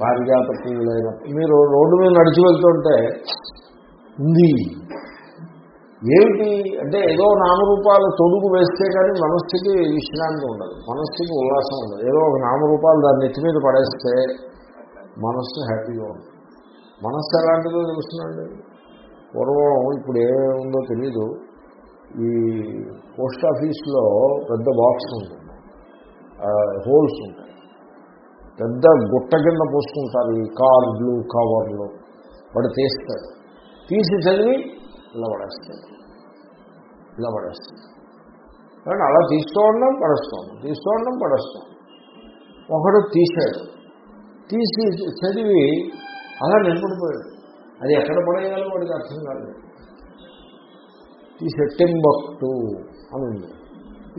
పారిజాత పువ్వులైన మీరు రోడ్డు మీద నడిచి వెళ్తుంటే ఉంది. ఏమిటి? అంటే ఏదో నామరూపాలు తొడుగు వేస్తే కానీ మనస్సుకి విశ్రాంతి ఉండదు. మనస్సుకి ఉల్లాసం ఉండదు. ఏదో ఒక నామరూపాలు దాన్ని నెత్తి మీద పడేస్తే మనస్సు హ్యాపీగా ఉంటుంది. మనస్సు ఎలాంటిదో తెలుస్తుందండి? పూర్వం ఇప్పుడు ఏముందో తెలీదు. ఈ పోస్ట్ ఆఫీస్లో పెద్ద బాక్స్ ఉంటుంది. హోల్స్ ఉంటాయి. పెద్ద గుట్ట కింద పోసుకుంటారు ఈ కార్డులు కవర్లు. వాడు తీస్తాడు. తీసి చదివి ఇలా పడేస్తాడు ఇలా పడేస్తాడు కానీ అలా తీస్తూ ఉండడం పడేస్తాం తీస్తూ ఉండడం పడేస్తాం ఒకడు తీశాడు. తీసి చదివి అలా నిలబడిపోయాడు. అది ఎక్కడ పడేయాలో వాడికి అర్థం కాలేదు. తీసే టెంబక్టు అని ఉంది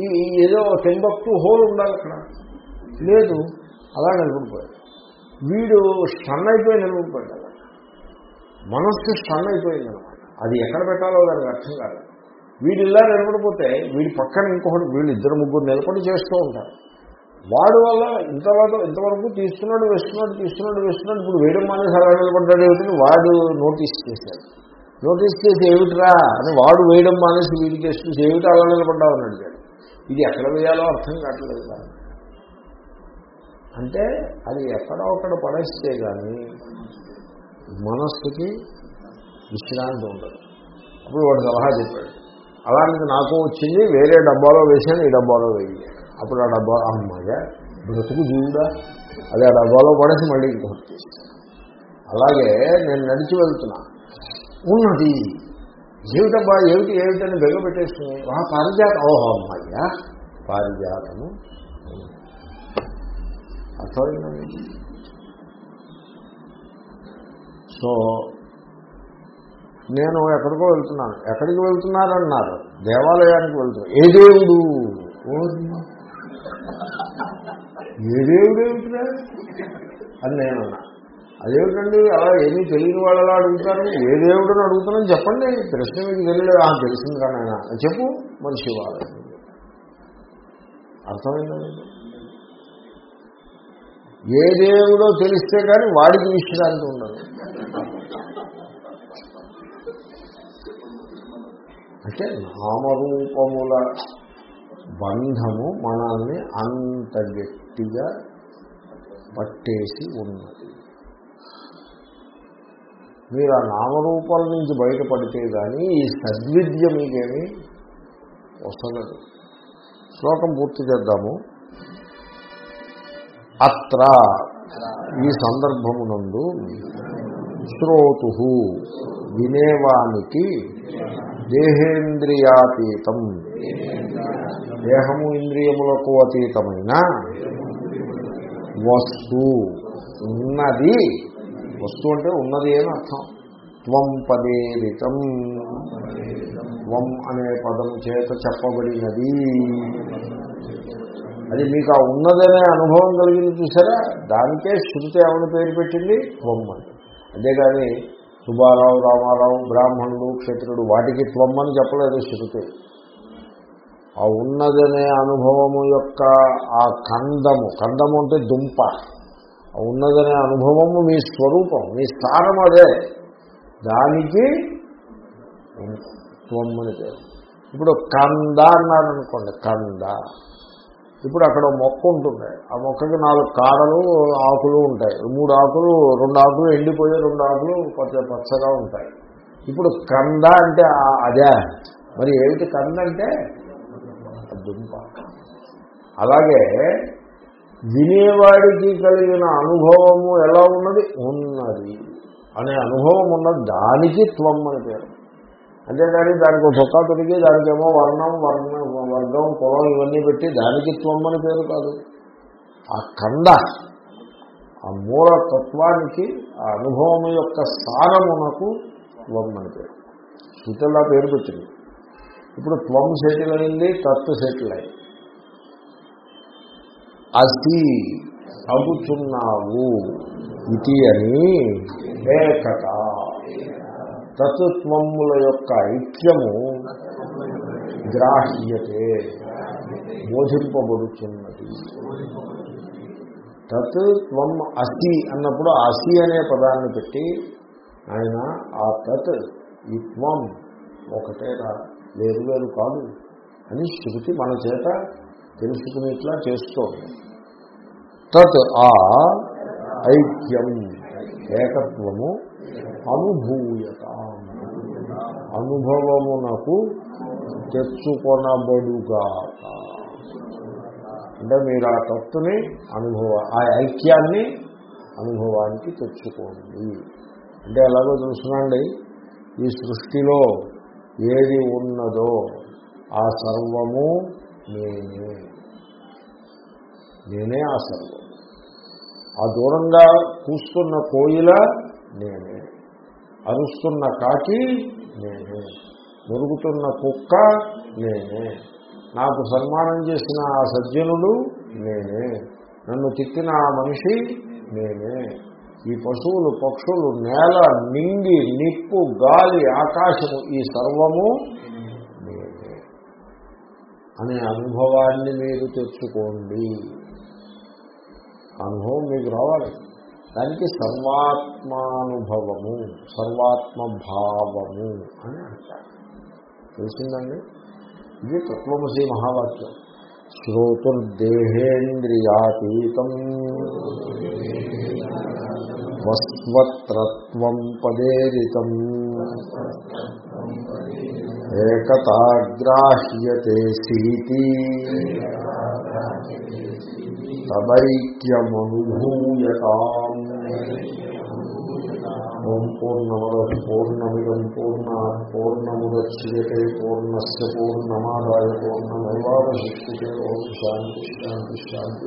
ఈ ఏదో టెంబక్టు హోల్ ఉండాలి అక్కడ. లేదు అలా నిలబడిపోయాడు. వీడు స్టన్ అయిపోయి నిలబడిపోయాడు అలా మనస్సు స్టన్ అయిపోయింది అనమాట అది ఎక్కడ పెట్టాలో దానికి అర్థం కాదు. వీడు ఇలా నిలబడిపోతే వీడి పక్కన ఇంకొకటి వీళ్ళు ఇద్దరు ముగ్గురు నిలబడి చేస్తూ ఉంటారు. వాడు వల్ల ఇంతవరకు ఇంతవరకు తీస్తున్నాడు వేస్తున్నాడు తీస్తున్నాడు వేస్తున్నాడు. ఇప్పుడు వేయడం మానేసి అలా నిలబడ్డాడు వాడు నోటీస్ చేశాడు. నోటీస్ చేసి ఏమిట్రా అని వాడు వేయడం మానేసి వీడికి చేసి ఏమిటి అలా నిలబడ్డావు అని అడిగాడు. ఇది ఎక్కడ వేయాలో అర్థం కావట్లేదు కానీ అంటే అది ఎక్కడో అక్కడ పడేస్తే కానీ మనస్సుకి విశ్రాంతి ఉండదు. అప్పుడు వాడు సలహా చెప్పాడు. అలాంటిది నాకు వచ్చింది వేరే డబ్బాలో వేసాను ఈ డబ్బాలో వేయి. అప్పుడు ఆ డబ్బా అమ్మాయ్యా బ్రతుకు జీవుడా. అది ఆ డబ్బాలో పడేసి మళ్ళీ ఇంకొకటి అలాగే నేను నడిచి వెళ్తున్నా. ఉన్నది. ఏమిటబ్బా ఏమిటి ఏమిటని బెగ పెట్టేసుకుని ఆ పారిజాతం ఓహో అమ్మాయ్యా పారిజాతము. అర్థమైందండి సో నేను ఎక్కడికో వెళ్తున్నాను. ఎక్కడికి వెళ్తున్నారన్నారు. దేవాలయానికి వెళ్తున్నాను. ఏ దేవుడు. ఏ దేవుడు ఏమిటిరా అని నేను అన్నా అదేమిటండి? అలా ఏమీ తెలియని వాళ్ళలా అడుగుతారు? ఏ దేవుడని అడుగుతున్నాను చెప్పండి. ప్రశ్న మీకు తెలియలేదు ఆ తెలిసింది కానీ ఆయన చెప్పు మనిషి వాళ్ళ అర్థమైందండి? ఏ దేవుడో తెలిస్తే కానీ వాడికి విశ్రాంతి ఉండదు. అంటే నామరూపముల బంధము మనల్ని అంత గట్టిగా పట్టేసి ఉన్నది. మీరు ఆ నామరూపాల నుంచి బయటపడితే కానీ ఈ సద్విద్య మీకేమీ వసలదు శ్లోకం పూర్తి చేద్దాము. అత్ర ఈ సందర్భమునందు శ్రోతు వినేవానికి దేహేంద్రియాతీతం. దేహము ఇంద్రియములకు అతీతమైన వస్తు ఉన్నది. వస్తువు అంటే ఉన్నది అని అర్థం. త్వం పదేరితం. త్వం అనే పదం చేత చెప్పబడినది. అది మీకు ఆ ఉన్నదనే అనుభవం కలిగింది చూసారా? దానికే శృతి ఏమని పేరు పెట్టింది? త్వం అని. అంతేగాని సుబ్బారావు రామారావు బ్రాహ్మణుడు క్షత్రుడు వాటికి త్వం అని చెప్పలేదు శృతి. ఆ ఉన్నదనే అనుభవము యొక్క ఆ కందము కందము అంటే దుంప. ఉన్నదనే అనుభవము మీ స్వరూపం మీ స్థానం అదే. దానికి త్వం అని పేరు. ఇప్పుడు కంద అన్నారనుకోండి కంద. ఇప్పుడు అక్కడ మొక్క ఉంటుంది. ఆ మొక్కకి నాలుగు కాడలు ఆకులు ఉంటాయి. మూడు ఆకులు రెండు ఆకులు ఎండిపోయే రెండు ఆకులు పచ్చ పచ్చగా ఉంటాయి. ఇప్పుడు కంద అంటే అదే. మరి ఏమిటి కంద అంటే? దుంప. అలాగే వినేవాడికి కలిగిన అనుభవము ఎలా ఉన్నది? ఉన్నది. అనే అనుభవం ఉన్న దానికి త్వం అని పేరు. అంతేకాని దానికి ఒక చొక్కా తొడిగి దానికేమో వర్ణం వర్ణ వర్గం కులం ఇవన్నీ పెట్టి దానికి త్వం అని పేరు కాదు. ఆ కండ ఆ మూల తత్వానికి ఆ అనుభవం యొక్క సారమునకు త్వం అని పేరు. శృతిలా పేరు పెట్టింది. ఇప్పుడు త్వం సెటిల్ అయింది తత్వ సెటిల్ అయింది. అసి అగుచున్నావు ఇది అని ఏకత తత్వముల యొక్క ఐక్యము గ్రాహ్యతే బోధింపబడుతున్నది తత్ త్వం అసి అన్నప్పుడు అసి అనే పదాన్ని పెట్టి ఆయన ఆ తత్ ఈ త్వం ఒకటేరా వేరు వేరు కాదు అని శృతి మన చేత తెలుసుకునేట్లా చేస్తోంది. తత్ ఆ ఐక్యం ఏకత్వము అనుభూయత. అనుభవమునకు తెచ్చుకొనబడుగాక. అంటే మీరు ఆ తత్తుని అనుభవ ఆ ఐక్యాన్ని అనుభవానికి తెచ్చుకోండి. అంటే ఎలాగో తెలుసునండి ఈ సృష్టిలో ఏది ఉన్నదో ఆ సర్వము నేనే. నేనే ఆ సర్వం ఆ దూరంగా కూస్తున్న కోయిల నేనే. అరుస్తున్న కాకి నేనే. మురుగుతున్న కుక్క నేనే. నాకు సన్మానం చేసిన ఆ సజ్జనుడు నేనే. నన్ను తిట్టిన ఆ మనిషి నేనే. ఈ పశువులు పక్షులు నేల నింగి నిప్పు గాలి ఆకాశము ఈ సర్వము అనే అనుభవాన్ని మీరు తెచ్చుకోండి. అనుభవం మీకు రావాలి. దానికి సర్వాత్మానుభవము సర్వాత్మ భావము అని అంటారు. తెలిసిందండి? ఇది తత్వమసి మహావాక్యం. శ్రోతుర్దేహేంద్రియాతీతం వస్వత్రత్వం పదేరితం. ఏకతాగ్రాహ్యతే సీతి తదైక్యమనుభూయతాం ఓం పూర్ణమద పూర్ణమిదం పూర్ణ పూర్ణముద్యతే పూర్ణస్ పూర్ణమాదాయ పూర్ణమేవాశిష్యే ఓం శాంతి శాంతి శాంతి